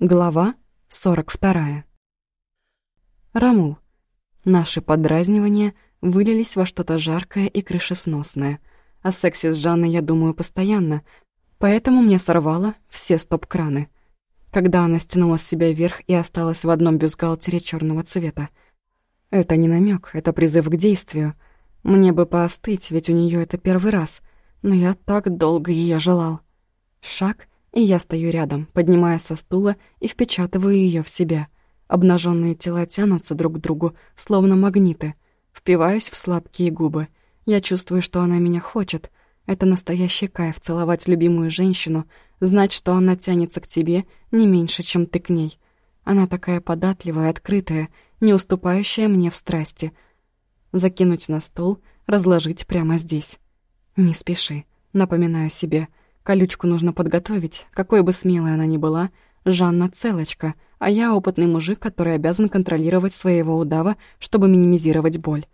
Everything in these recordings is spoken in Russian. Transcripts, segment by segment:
Глава 42. Рамул. Наши подразнивания вылились во что-то жаркое и крышесносное. О сексе с Жанной я думаю постоянно, поэтому мне сорвало все стоп-краны. Когда она стянула с себя вверх и осталась в одном бюстгальтере черного цвета. Это не намек, это призыв к действию. Мне бы поостыть, ведь у нее это первый раз, но я так долго ее желал. Шаг — и я стою рядом, поднимая со стула и впечатываю ее в себя. Обнаженные тела тянутся друг к другу, словно магниты. Впиваюсь в сладкие губы. Я чувствую, что она меня хочет. Это настоящий кайф целовать любимую женщину, знать, что она тянется к тебе не меньше, чем ты к ней. Она такая податливая, открытая, не уступающая мне в страсти. Закинуть на стол, разложить прямо здесь. Не спеши, напоминаю себе — Колючку нужно подготовить, какой бы смелой она ни была. Жанна целочка, а я опытный мужик, который обязан контролировать своего удава, чтобы минимизировать боль.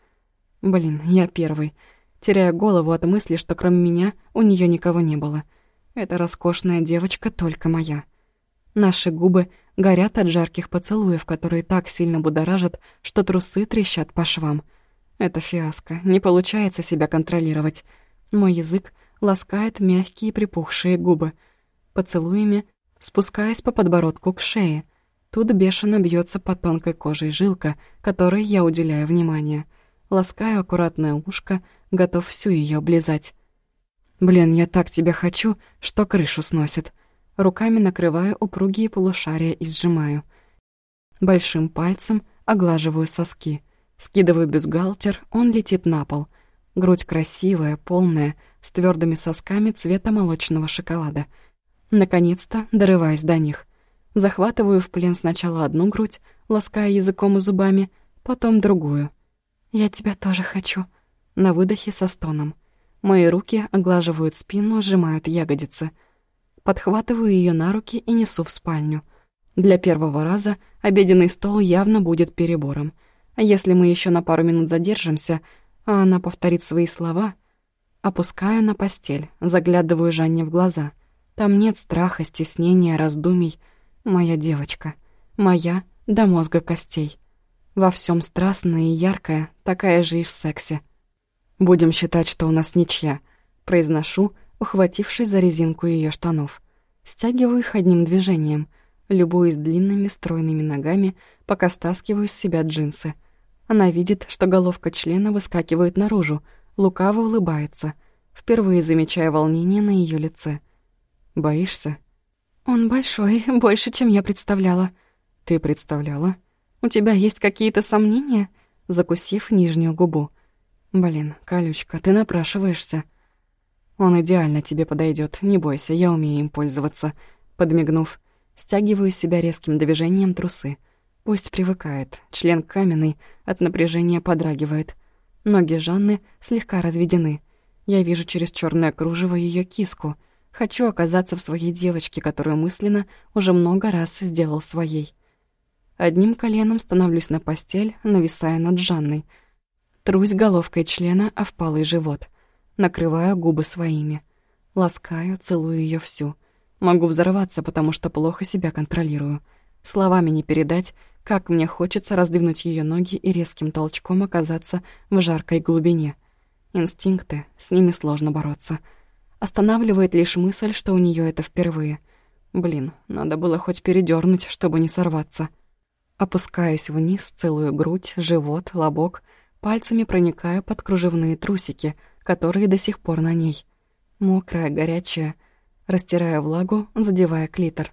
Блин, я первый. Теряю голову от мысли, что кроме меня у нее никого не было. Эта роскошная девочка только моя. Наши губы горят от жарких поцелуев, которые так сильно будоражат, что трусы трещат по швам. Это фиаско, не получается себя контролировать. Мой язык ласкает мягкие припухшие губы, поцелуями спускаясь по подбородку к шее. Тут бешено бьется по тонкой коже жилка, которой я уделяю внимание. Ласкаю аккуратное ушко, готов всю ее облизать. «Блин, я так тебя хочу, что крышу сносит». Руками накрываю упругие полушария и сжимаю. Большим пальцем оглаживаю соски. Скидываю бюстгальтер, он летит на пол. Грудь красивая, полная, с твердыми сосками цвета молочного шоколада. Наконец-то дорываюсь до них. Захватываю в плен сначала одну грудь, лаская языком и зубами, потом другую. «Я тебя тоже хочу», на выдохе со стоном. Мои руки оглаживают спину, сжимают ягодицы. Подхватываю ее на руки и несу в спальню. Для первого раза обеденный стол явно будет перебором. А если мы еще на пару минут задержимся, а она повторит свои слова, Опускаю на постель, заглядываю Жанне в глаза. Там нет страха, стеснения, раздумий. Моя девочка. Моя до мозга костей. Во всем страстная и яркая, такая же и в сексе. «Будем считать, что у нас ничья», — произношу, ухватившись за резинку ее штанов. Стягиваю их одним движением, любуясь длинными стройными ногами, пока стаскиваю с себя джинсы. Она видит, что головка члена выскакивает наружу, лукаво улыбается, впервые замечая волнение на ее лице. «Боишься?» «Он большой, больше, чем я представляла». «Ты представляла?» «У тебя есть какие-то сомнения?» Закусив нижнюю губу. «Блин, колючка, ты напрашиваешься». «Он идеально тебе подойдет, не бойся, я умею им пользоваться». Подмигнув, стягиваю себя резким движением трусы. Пусть привыкает, член каменный, от напряжения подрагивает. Ноги Жанны слегка разведены. Я вижу через черное кружево ее киску. Хочу оказаться в своей девочке, которую мысленно уже много раз сделал своей. Одним коленом становлюсь на постель, нависая над Жанной. Трусь головкой члена о впалый живот. Накрываю губы своими. Ласкаю, целую ее всю. Могу взорваться, потому что плохо себя контролирую. Словами не передать, как мне хочется раздвинуть ее ноги и резким толчком оказаться в жаркой глубине. Инстинкты, с ними сложно бороться. Останавливает лишь мысль, что у нее это впервые. Блин, надо было хоть передернуть, чтобы не сорваться. Опускаюсь вниз, целую грудь, живот, лобок, пальцами проникаю под кружевные трусики, которые до сих пор на ней. Мокрая, горячая, растирая влагу, задевая клитор.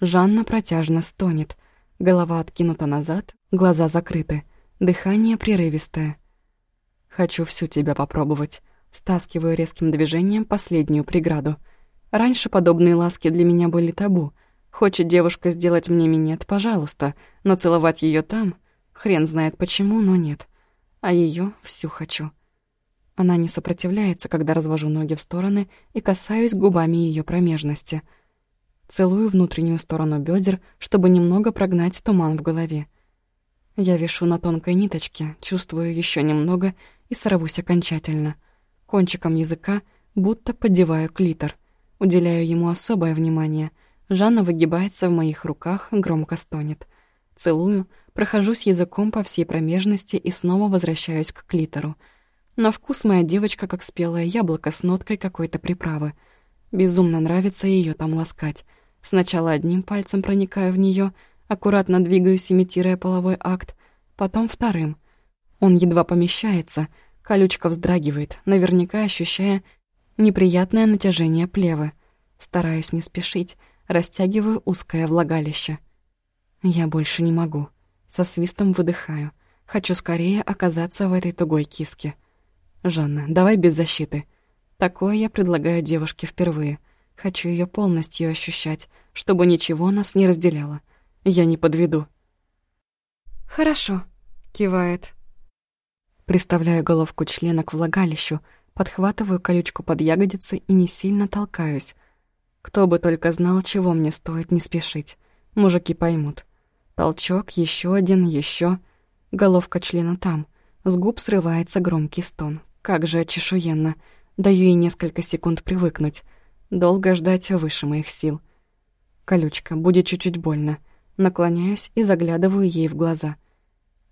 Жанна протяжно стонет — Голова откинута назад, глаза закрыты, дыхание прерывистое. «Хочу всю тебя попробовать». Стаскиваю резким движением последнюю преграду. Раньше подобные ласки для меня были табу. Хочет девушка сделать мне минет, пожалуйста, но целовать ее там, хрен знает почему, но нет. А ее всю хочу. Она не сопротивляется, когда развожу ноги в стороны и касаюсь губами ее промежности — Целую внутреннюю сторону бедер, чтобы немного прогнать туман в голове. Я вишу на тонкой ниточке, чувствую еще немного и сорвусь окончательно. Кончиком языка будто поддеваю клитор. Уделяю ему особое внимание, Жанна выгибается в моих руках, громко стонет. Целую, прохожусь языком по всей промежности и снова возвращаюсь к клитору. На вкус моя девочка как спелое яблоко с ноткой какой-то приправы. Безумно нравится ее там ласкать. Сначала одним пальцем проникаю в нее, аккуратно двигаюсь, имитируя половой акт, потом вторым. Он едва помещается, колючка вздрагивает, наверняка ощущая неприятное натяжение плевы. Стараюсь не спешить, растягиваю узкое влагалище. Я больше не могу. Со свистом выдыхаю. Хочу скорее оказаться в этой тугой киске. «Жанна, давай без защиты». Такое я предлагаю девушке впервые. Хочу ее полностью ощущать, чтобы ничего нас не разделяло. Я не подведу. «Хорошо», — кивает. Приставляю головку члена к влагалищу, подхватываю колючку под ягодицы и не сильно толкаюсь. Кто бы только знал, чего мне стоит не спешить. Мужики поймут. Толчок, еще один, еще. Головка члена там. С губ срывается громкий стон. Как же чешуенно. Даю ей несколько секунд привыкнуть. Долго ждать выше моих сил. Колючка, будет чуть-чуть больно. Наклоняюсь и заглядываю ей в глаза.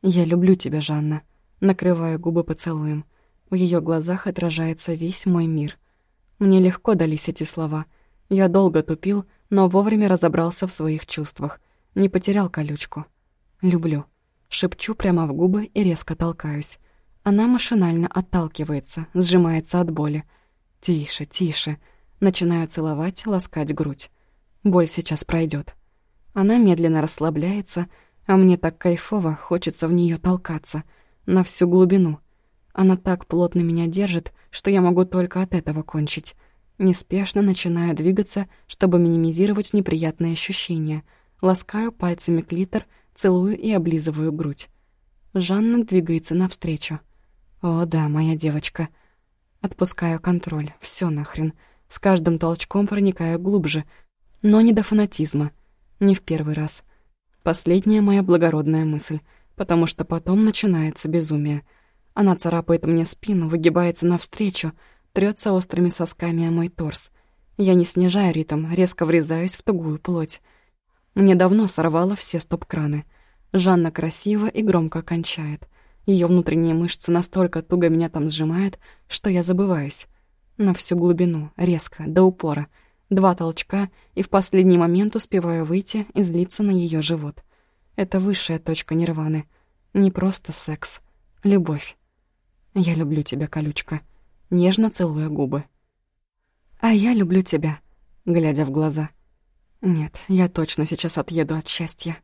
«Я люблю тебя, Жанна». Накрываю губы поцелуем. В ее глазах отражается весь мой мир. Мне легко дались эти слова. Я долго тупил, но вовремя разобрался в своих чувствах. Не потерял колючку. «Люблю». Шепчу прямо в губы и резко толкаюсь. Она машинально отталкивается, сжимается от боли. «Тише, тише». Начинаю целовать, ласкать грудь. Боль сейчас пройдет. Она медленно расслабляется, а мне так кайфово, хочется в нее толкаться. На всю глубину. Она так плотно меня держит, что я могу только от этого кончить. Неспешно начинаю двигаться, чтобы минимизировать неприятные ощущения. Ласкаю пальцами клитор, целую и облизываю грудь. Жанна двигается навстречу. «О, да, моя девочка». Отпускаю контроль. Все нахрен. С каждым толчком проникаю глубже. Но не до фанатизма. Не в первый раз. Последняя моя благородная мысль. Потому что потом начинается безумие. Она царапает мне спину, выгибается навстречу, трется острыми сосками о мой торс. Я не снижаю ритм, резко врезаюсь в тугую плоть. Мне давно сорвало все стоп-краны. Жанна красиво и громко кончает. Ее внутренние мышцы настолько туго меня там сжимают, что я забываюсь. На всю глубину, резко, до упора. Два толчка, и в последний момент успеваю выйти и злиться на ее живот. Это высшая точка нирваны. Не просто секс. Любовь. Я люблю тебя, колючка нежно целуя губы. «А я люблю тебя», глядя в глаза. «Нет, я точно сейчас отъеду от счастья».